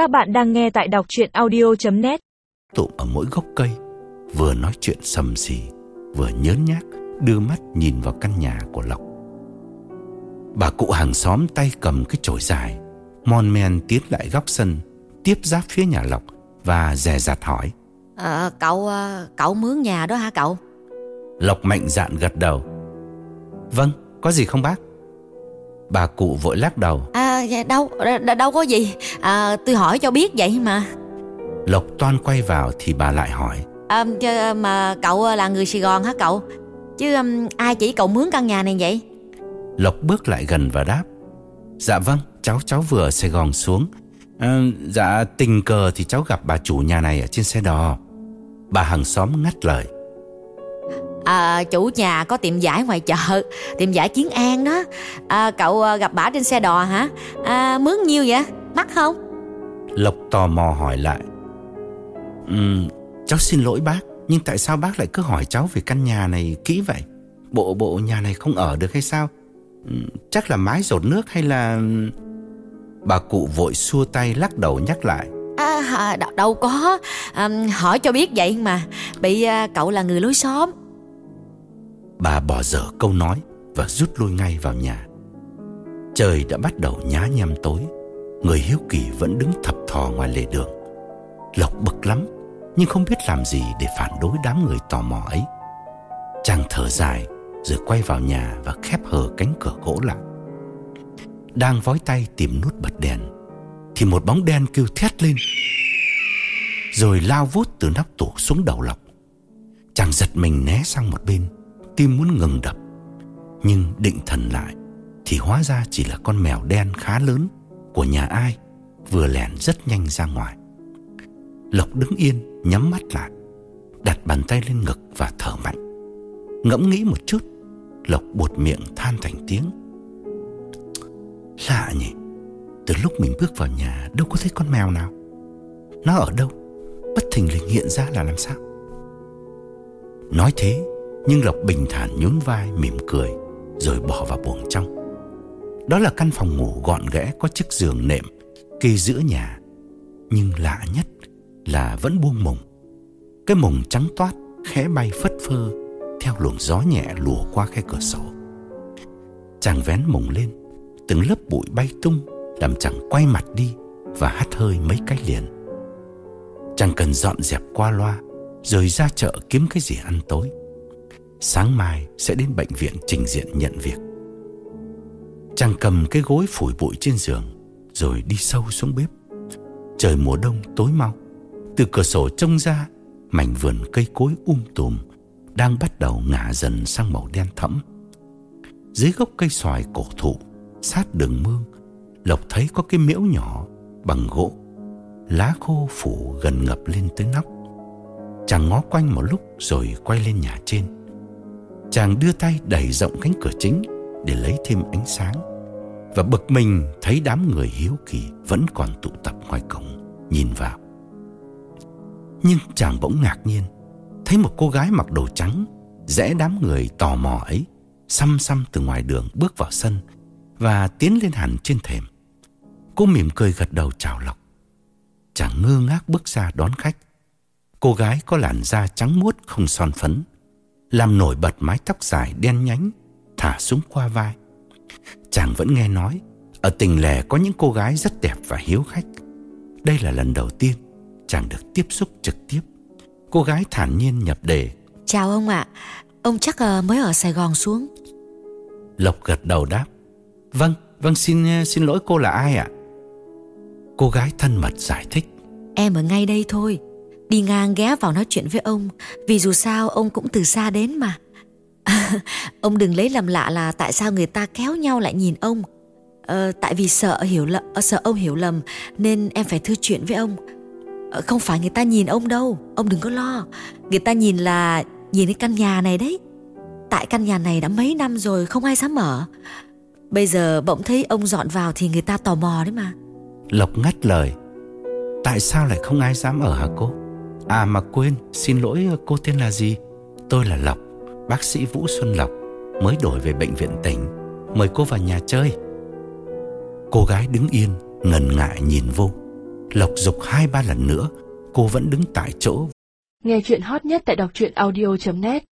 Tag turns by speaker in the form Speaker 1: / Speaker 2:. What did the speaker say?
Speaker 1: Các bạn đang nghe tại đọc chuyện audio.net
Speaker 2: Tụm ở mỗi gốc cây Vừa nói chuyện sầm xì Vừa nhớ nhác Đưa mắt nhìn vào căn nhà của Lộc. Bà cụ hàng xóm tay cầm cái chổi dài Mon men tiến lại góc sân Tiếp giáp phía nhà Lộc Và dè dặt hỏi.
Speaker 3: À, Cậu ờ, cậu mướn nhà đó hả cậu?
Speaker 2: Lộc mạnh dạn gật đầu. Vâng có gì không bác? Bà cụ vội lắc đầu.
Speaker 3: À, dạ, đâu đâu có gì? À, tôi hỏi cho biết vậy mà.
Speaker 2: Lộc toan quay vào thì bà lại hỏi.
Speaker 3: À, chứ, mà cậu là người Sài Gòn hả cậu? Chứ um, ai chỉ cậu mướn căn nhà này vậy?
Speaker 2: Lộc bước lại gần và đáp. Dạ vâng cháu cháu vừa ở Sài Gòn xuống. À, Dạ tình cờ thì cháu gặp bà chủ nhà này ở trên xe đò. Bà hàng xóm ngắt lời
Speaker 3: à, chủ nhà có tiệm giải ngoài chợ tiệm giải kiến an đó. À, cậu à, gặp bà trên xe đò hả? À, mướn nhiêu vậy? Mắc không?
Speaker 2: Lộc tò mò hỏi lại. Um, Cháu xin lỗi bác Nhưng tại sao bác lại cứ hỏi cháu về căn nhà này kỹ vậy? Bộ bộ nhà này không ở được hay sao? Um, Chắc là mái dột nước hay là Bà cụ vội xua tay lắc đầu nhắc lại.
Speaker 3: À, đâu, đâu có. À, hỏi cho biết vậy mà. Bị à, cậu là người lối xóm
Speaker 2: Bà bỏ dở câu nói và rút lui ngay vào nhà. Trời đã bắt đầu nhá nhem tối, người hiếu kỳ vẫn đứng thập thò ngoài lề đường. Lộc bực lắm, nhưng không biết làm gì để phản đối đám người tò mò ấy. Chàng thở dài rồi quay vào nhà và khép hờ cánh cửa gỗ lại. Đang vói tay tìm nút bật đèn thì một bóng đen kêu thét lên rồi lao vút từ nắp tủ xuống đầu Lộc. Chàng giật mình né sang một bên tim muốn ngừng đập, Nhưng định thần lại Thì hóa ra chỉ là con mèo đen khá lớn Của nhà ai Vừa lẻn rất nhanh ra ngoài. Lộc đứng yên, nhắm mắt lại, Đặt bàn tay lên ngực và thở mạnh. Ngẫm nghĩ một chút, Lộc buột miệng than thành tiếng. Lạ nhỉ, Từ lúc mình bước vào nhà Đâu có thấy con mèo nào. Nó ở đâu? Bất thình lình hiện ra là làm sao? Nói thế nhưng Lộc bình thản nhún vai, mỉm cười, Rồi bỏ vào buồng trong. Đó là căn phòng ngủ gọn ghẽ Có chiếc giường nệm, kê giữa nhà. Nhưng lạ nhất là vẫn buông mùng. Cái mùng trắng toát, khẽ bay phất phơ, Theo luồng gió nhẹ lùa qua khe cửa sổ. Chàng vén mùng lên, Từng lớp bụi bay tung, Làm chàng quay mặt đi Và hắt hơi mấy cái liền. Chàng cần dọn dẹp qua loa, Rồi ra chợ kiếm cái gì ăn tối. Sáng mai sẽ đến bệnh viện trình diện nhận việc. Chàng cầm cái gối phủi bụi trên giường, Rồi đi sâu xuống bếp. Trời mùa đông tối mau. Từ cửa sổ trông ra, Mảnh vườn cây cối um tùm Đang bắt đầu ngả dần sang màu đen thẫm. Dưới gốc cây xoài cổ thụ, Sát đường mương, Lộc thấy có cái miễu nhỏ Bằng gỗ. Lá khô phủ gần ngập lên tới nóc. Chàng ngó quanh một lúc Rồi quay lên nhà trên. Chàng đưa tay đẩy rộng cánh cửa chính để lấy thêm ánh sáng và bực mình thấy đám người hiếu kỳ vẫn còn tụ tập ngoài cổng, nhìn vào. Nhưng chàng bỗng ngạc nhiên, thấy một cô gái mặc đồ trắng, rẽ đám người tò mò ấy, xăm xăm từ ngoài đường bước vào sân và tiến lên hẳn trên thềm. Cô mỉm cười gật đầu chào lọc Chàng ngơ ngác bước ra đón khách. Cô gái có làn da trắng muốt không son phấn làm nổi bật mái tóc dài đen nhánh thả xuống qua vai. Chàng vẫn nghe nói ở tỉnh lẻ có những cô gái rất đẹp và hiếu khách. Đây là lần đầu tiên chàng được tiếp xúc trực tiếp. Cô gái thản nhiên nhập đề.
Speaker 3: Chào ông ạ, ông chắc uh, mới ở Sài Gòn xuống.
Speaker 2: Lộc gật đầu đáp. Vâng, vâng xin ờ, xin lỗi cô là ai ạ? Cô gái thân mật giải thích.
Speaker 3: Em ở ngay đây thôi đi ngang ghé vào nói chuyện với ông vì dù sao ông cũng từ xa đến mà. Ông đừng lấy làm lạ là tại sao người ta kéo nhau lại nhìn ông. Ờ, tại vì sợ hiểu lầm ờ, sợ ông hiểu lầm nên em phải thư chuyện với ông. Ờ, không phải người ta nhìn ông đâu ông đừng có lo. Người ta nhìn là nhìn cái căn nhà này đấy. Tại căn nhà này đã mấy năm rồi không ai dám mở. Bây giờ bỗng thấy ông dọn vào thì người ta tò mò đấy mà.
Speaker 2: Lộc ngắt lời. Tại sao lại không ai dám ở hả cô? À mà quên, xin lỗi ờ, cô tên là gì? Tôi là Lộc, bác sĩ Vũ Xuân Lộc, mới đổi về bệnh viện tỉnh. Mời cô vào nhà chơi. Cô gái đứng yên, ngần ngại nhìn vô. Lộc dục hai ba lần nữa Cô vẫn đứng tại chỗ
Speaker 4: Nghe chuyện hot nhất tại đọc truyện audio.net